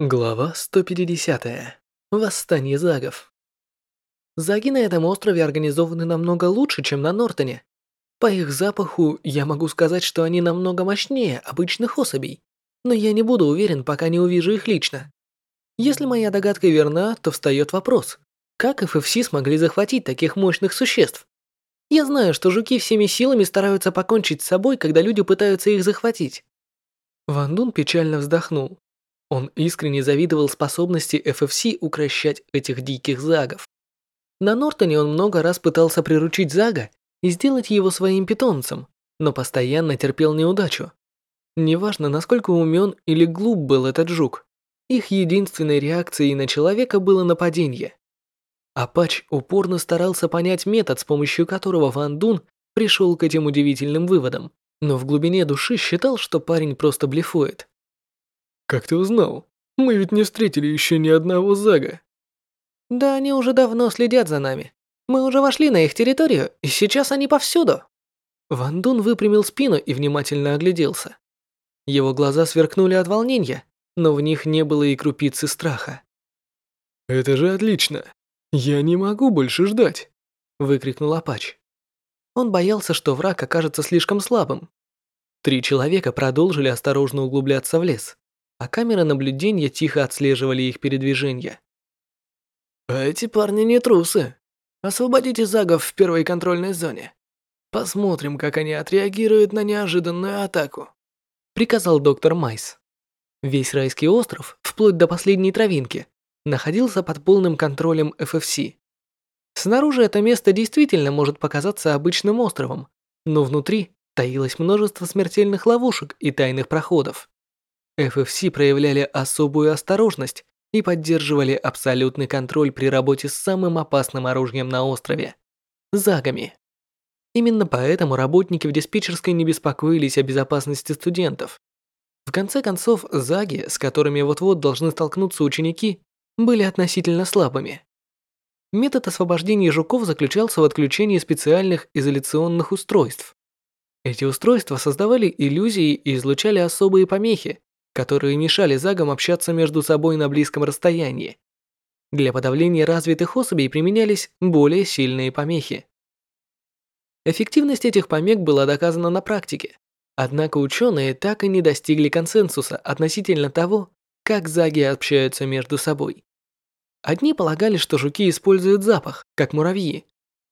Глава 150. Восстание загов. Заги на этом острове организованы намного лучше, чем на Нортоне. По их запаху я могу сказать, что они намного мощнее обычных особей, но я не буду уверен, пока не увижу их лично. Если моя догадка верна, то встает вопрос, как FFC смогли захватить таких мощных существ? Я знаю, что жуки всеми силами стараются покончить с собой, когда люди пытаются их захватить. Ван Дун печально вздохнул. Он искренне завидовал способности FFC укращать этих диких загов. На Нортоне он много раз пытался приручить зага и сделать его своим питомцем, но постоянно терпел неудачу. Неважно, насколько умен или глуп был этот жук, их единственной реакцией на человека было нападение. Апач упорно старался понять метод, с помощью которого Ван Дун пришел к этим удивительным выводам, но в глубине души считал, что парень просто блефует. «Как ты узнал? Мы ведь не встретили еще ни одного Зага». «Да они уже давно следят за нами. Мы уже вошли на их территорию, и сейчас они повсюду». Ван Дун выпрямил спину и внимательно огляделся. Его глаза сверкнули от волнения, но в них не было и крупицы страха. «Это же отлично! Я не могу больше ждать!» – выкрикнул Апач. Он боялся, что враг окажется слишком слабым. Три человека продолжили осторожно углубляться в лес а камеры наблюдения тихо отслеживали их передвижения. А эти парни не трусы. Освободите загов в первой контрольной зоне. Посмотрим, как они отреагируют на неожиданную атаку. Приказал доктор Майс. Весь райский остров, вплоть до последней травинки, находился под полным контролем FFC. Снаружи это место действительно может показаться обычным островом, но внутри таилось множество смертельных ловушек и тайных проходов. FFC проявляли особую осторожность и поддерживали абсолютный контроль при работе с самым опасным оружием на острове – загами. Именно поэтому работники в диспетчерской не беспокоились о безопасности студентов. В конце концов, заги, с которыми вот-вот должны столкнуться ученики, были относительно слабыми. Метод освобождения жуков заключался в отключении специальных изоляционных устройств. Эти устройства создавали иллюзии и излучали особые помехи, которые мешали загам общаться между собой на близком расстоянии. Для подавления развитых особей применялись более сильные помехи. Эффективность этих помех была доказана на практике, однако ученые так и не достигли консенсуса относительно того, как заги общаются между собой. Одни полагали, что жуки используют запах, как муравьи,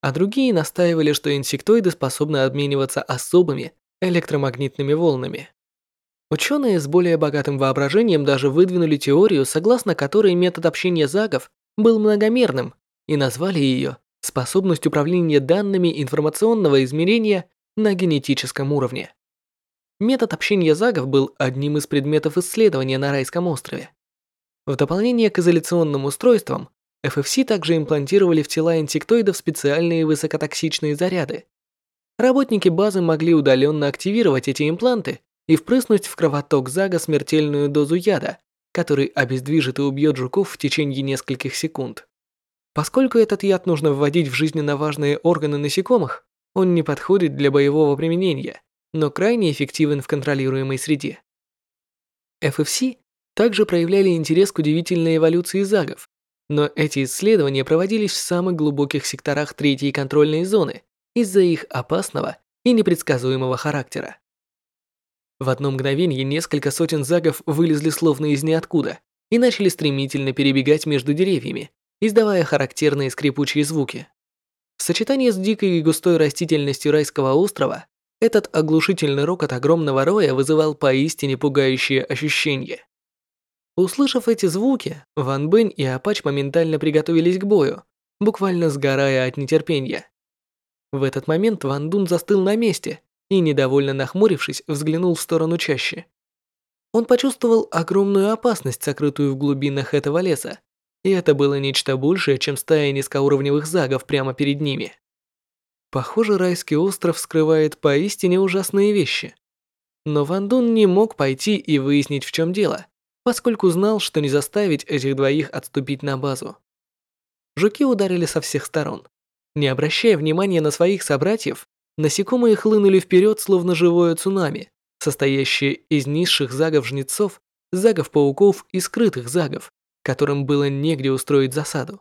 а другие настаивали, что инсектоиды способны обмениваться особыми электромагнитными волнами. Ученые с более богатым воображением даже выдвинули теорию, согласно которой метод общения загов был многомерным, и назвали ее способность управления данными информационного измерения на генетическом уровне. Метод общения загов был одним из предметов исследования на райском острове. В дополнение к изоляционным устройствам, FFC также имплантировали в тела инсектоидов специальные высокотоксичные заряды. Работники базы могли удаленно активировать эти импланты и впрыснуть в кровоток Зага смертельную дозу яда, который обездвижит и убьет жуков в течение нескольких секунд. Поскольку этот яд нужно вводить в жизненно важные органы насекомых, он не подходит для боевого применения, но крайне эффективен в контролируемой среде. FFC также проявляли интерес к удивительной эволюции загов, но эти исследования проводились в самых глубоких секторах третьей контрольной зоны из-за их опасного и непредсказуемого характера. В одно мгновение несколько сотен загов вылезли словно из ниоткуда и начали стремительно перебегать между деревьями, издавая характерные скрипучие звуки. В сочетании с дикой и густой растительностью райского острова, этот оглушительный рокот огромного роя вызывал поистине пугающие ощущения. Услышав эти звуки, Ван Бэнь и Апач моментально приготовились к бою, буквально сгорая от нетерпения. В этот момент Ван Дун застыл на месте, и, недовольно нахмурившись, взглянул в сторону чаще. Он почувствовал огромную опасность, сокрытую в глубинах этого леса, и это было нечто большее, чем стая низкоуровневых загов прямо перед ними. Похоже, райский остров скрывает поистине ужасные вещи. Но Ван Дун не мог пойти и выяснить, в чем дело, поскольку знал, что не заставить этих двоих отступить на базу. Жуки ударили со всех сторон. Не обращая внимания на своих собратьев, Насекомые хлынули вперед, словно живое цунами, состоящее из низших загов жнецов загов-пауков и скрытых загов, которым было негде устроить засаду.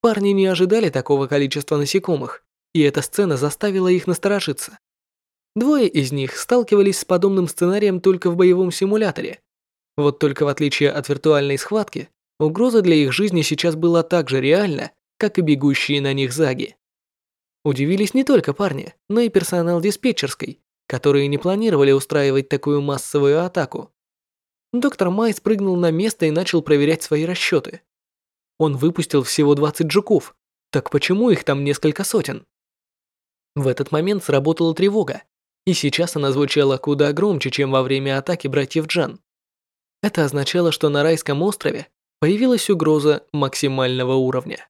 Парни не ожидали такого количества насекомых, и эта сцена заставила их насторожиться. Двое из них сталкивались с подобным сценарием только в боевом симуляторе. Вот только в отличие от виртуальной схватки, угроза для их жизни сейчас была так же реальна, как и бегущие на них заги. Удивились не только парни, но и персонал диспетчерской, которые не планировали устраивать такую массовую атаку. Доктор Май спрыгнул на место и начал проверять свои расчеты. Он выпустил всего 20 жуков, так почему их там несколько сотен? В этот момент сработала тревога, и сейчас она звучала куда громче, чем во время атаки братьев Джан. Это означало, что на райском острове появилась угроза максимального уровня.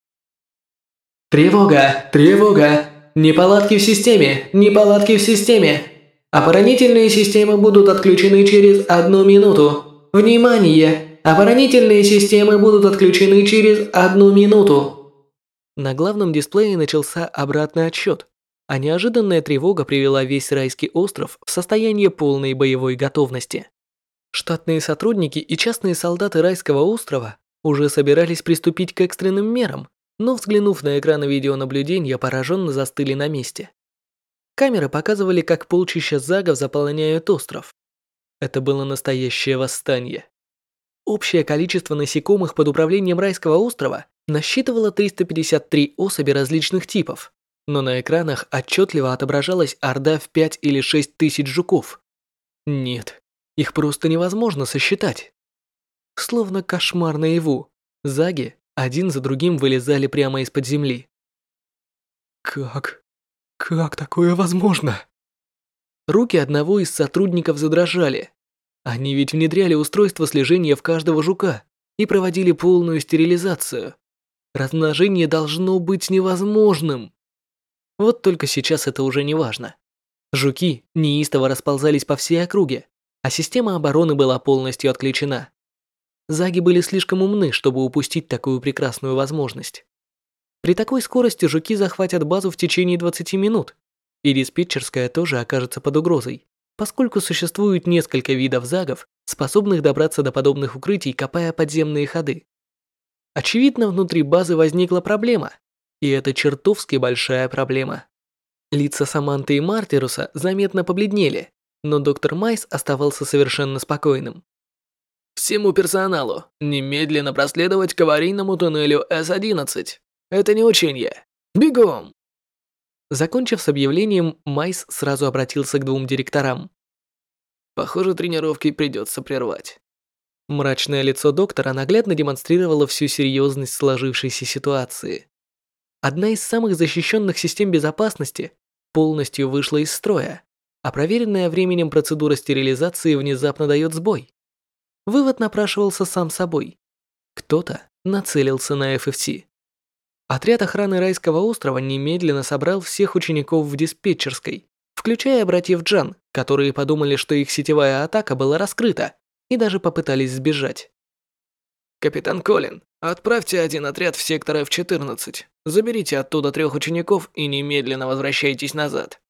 Тревога! Тревога! Неполадки в системе! Неполадки в системе! Оборонительные системы будут отключены через одну минуту. Внимание! Оборонительные системы будут отключены через одну минуту. На главном дисплее начался обратный отсчет, а неожиданная тревога привела весь райский остров в состояние полной боевой готовности. Штатные сотрудники и частные солдаты райского острова уже собирались приступить к экстренным мерам, но взглянув на экраны видеонаблюдения, пораженно застыли на месте. Камеры показывали, как полчища загов заполняют остров. Это было настоящее восстание. Общее количество насекомых под управлением райского острова насчитывало 353 особи различных типов, но на экранах отчетливо отображалась орда в 5 или 6 тысяч жуков. Нет, их просто невозможно сосчитать. Словно кошмар наяву, заги один за другим вылезали прямо из-под земли. Как? Как такое возможно? Руки одного из сотрудников задрожали. Они ведь внедряли устройство слежения в каждого жука и проводили полную стерилизацию. Размножение должно быть невозможным. Вот только сейчас это уже не важно. Жуки неистово расползались по всей округе, а система обороны была полностью отключена. Заги были слишком умны, чтобы упустить такую прекрасную возможность. При такой скорости жуки захватят базу в течение 20 минут, и диспетчерская тоже окажется под угрозой, поскольку существует несколько видов загов, способных добраться до подобных укрытий, копая подземные ходы. Очевидно, внутри базы возникла проблема, и это чертовски большая проблема. Лица Саманты и Мартируса заметно побледнели, но доктор Майс оставался совершенно спокойным. Всему персоналу немедленно проследовать к аварийному туннелю С-11. Это не учение. Бегом! Закончив с объявлением, Майс сразу обратился к двум директорам. Похоже, тренировки придется прервать. Мрачное лицо доктора наглядно демонстрировало всю серьезность сложившейся ситуации. Одна из самых защищенных систем безопасности полностью вышла из строя, а проверенная временем процедура стерилизации внезапно дает сбой. Вывод напрашивался сам собой. Кто-то нацелился на FFC. Отряд охраны райского острова немедленно собрал всех учеников в диспетчерской, включая братьев Джан, которые подумали, что их сетевая атака была раскрыта, и даже попытались сбежать. «Капитан Колин, отправьте один отряд в сектор F-14. Заберите оттуда трех учеников и немедленно возвращайтесь назад.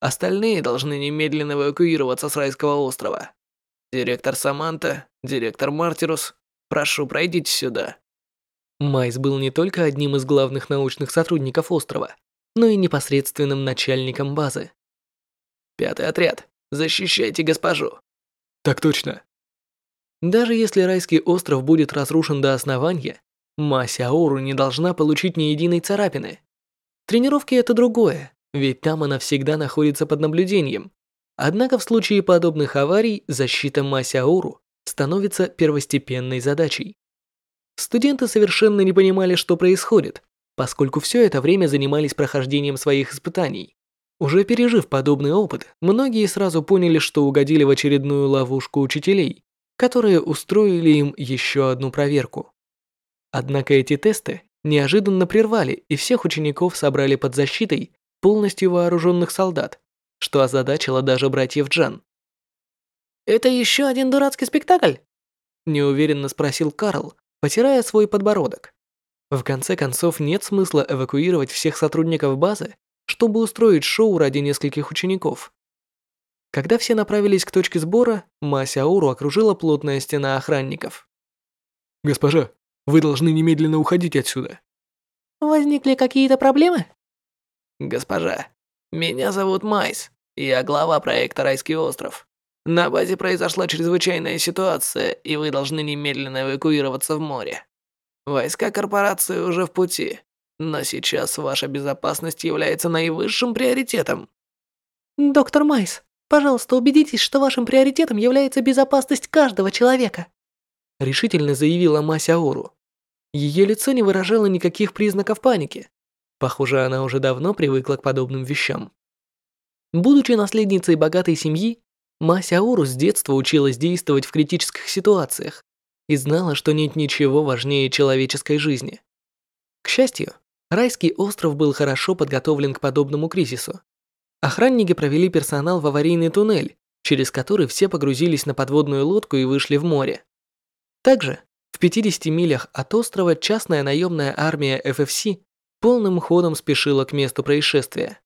Остальные должны немедленно эвакуироваться с райского острова. Директор Саманта, директор Мартирус, прошу, пройдите сюда». Майс был не только одним из главных научных сотрудников острова, но и непосредственным начальником базы. «Пятый отряд, защищайте госпожу». «Так точно», даже если райский остров будет разрушен до основания, Масяору не должна получить ни единой царапины. Тренировки это другое, ведь там она всегда находится под наблюдением. Однако в случае подобных аварий защита Масяору становится первостепенной задачей. Студенты совершенно не понимали, что происходит, поскольку все это время занимались прохождением своих испытаний. Уже пережив подобный опыт, многие сразу поняли, что угодили в очередную ловушку учителей, которые устроили им еще одну проверку. Однако эти тесты неожиданно прервали, и всех учеников собрали под защитой полностью вооруженных солдат, что озадачило даже братьев Джан. «Это еще один дурацкий спектакль?» неуверенно спросил Карл, потирая свой подбородок. В конце концов, нет смысла эвакуировать всех сотрудников базы, чтобы устроить шоу ради нескольких учеников. Когда все направились к точке сбора, Масяуру окружила плотная стена охранников. «Госпожа, вы должны немедленно уходить отсюда». «Возникли какие-то проблемы?» «Госпожа, меня зовут Майс. Я глава проекта «Райский остров». На базе произошла чрезвычайная ситуация, и вы должны немедленно эвакуироваться в море. Войска корпорации уже в пути, но сейчас ваша безопасность является наивысшим приоритетом. Доктор Майс, пожалуйста, убедитесь, что вашим приоритетом является безопасность каждого человека. Решительно заявила Мася Ору. Ее лицо не выражало никаких признаков паники. Похоже, она уже давно привыкла к подобным вещам. Будучи наследницей богатой семьи, Мася Ору с детства училась действовать в критических ситуациях и знала, что нет ничего важнее человеческой жизни. К счастью, Райский остров был хорошо подготовлен к подобному кризису. Охранники провели персонал в аварийный туннель, через который все погрузились на подводную лодку и вышли в море. Также в 50 милях от острова частная наемная армия FFC полным ходом спешила к месту происшествия.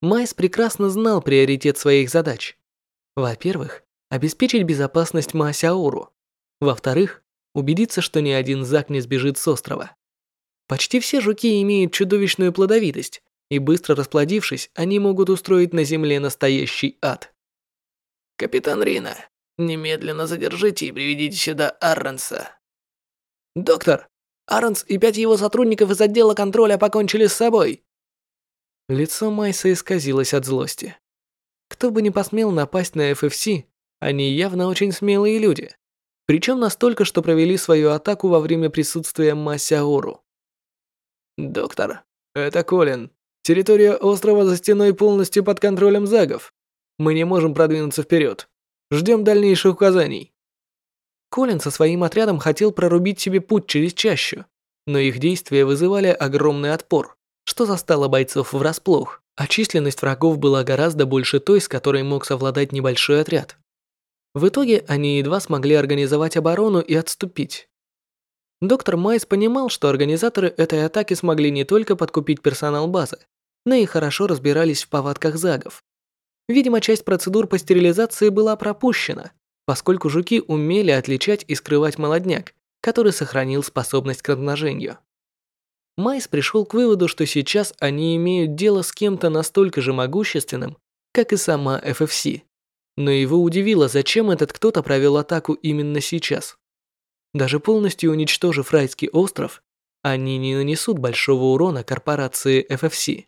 Майс прекрасно знал приоритет своих задач. Во-первых, обеспечить безопасность Маасяору. Во-вторых, убедиться, что ни один Зак не сбежит с острова. Почти все жуки имеют чудовищную плодовитость, и быстро расплодившись, они могут устроить на Земле настоящий ад. «Капитан Рина, немедленно задержите и приведите сюда Арренса». «Доктор, Арренс и пять его сотрудников из отдела контроля покончили с собой». Лицо Майса исказилось от злости. Кто бы ни посмел напасть на FFC, они явно очень смелые люди. Причем настолько, что провели свою атаку во время присутствия Масяору. «Доктор, это Колин. Территория острова за стеной полностью под контролем загов. Мы не можем продвинуться вперед. Ждем дальнейших указаний». Колин со своим отрядом хотел прорубить себе путь через чащу, но их действия вызывали огромный отпор, что застало бойцов врасплох, а численность врагов была гораздо больше той, с которой мог совладать небольшой отряд. В итоге они едва смогли организовать оборону и отступить. Доктор Майс понимал, что организаторы этой атаки смогли не только подкупить персонал базы, но и хорошо разбирались в повадках загов. Видимо, часть процедур по стерилизации была пропущена, поскольку жуки умели отличать и скрывать молодняк, который сохранил способность к размножению. Майс пришел к выводу, что сейчас они имеют дело с кем-то настолько же могущественным, как и сама FFC. Но его удивило, зачем этот кто-то провел атаку именно сейчас. Даже полностью уничтожив райский остров, они не нанесут большого урона корпорации FFC.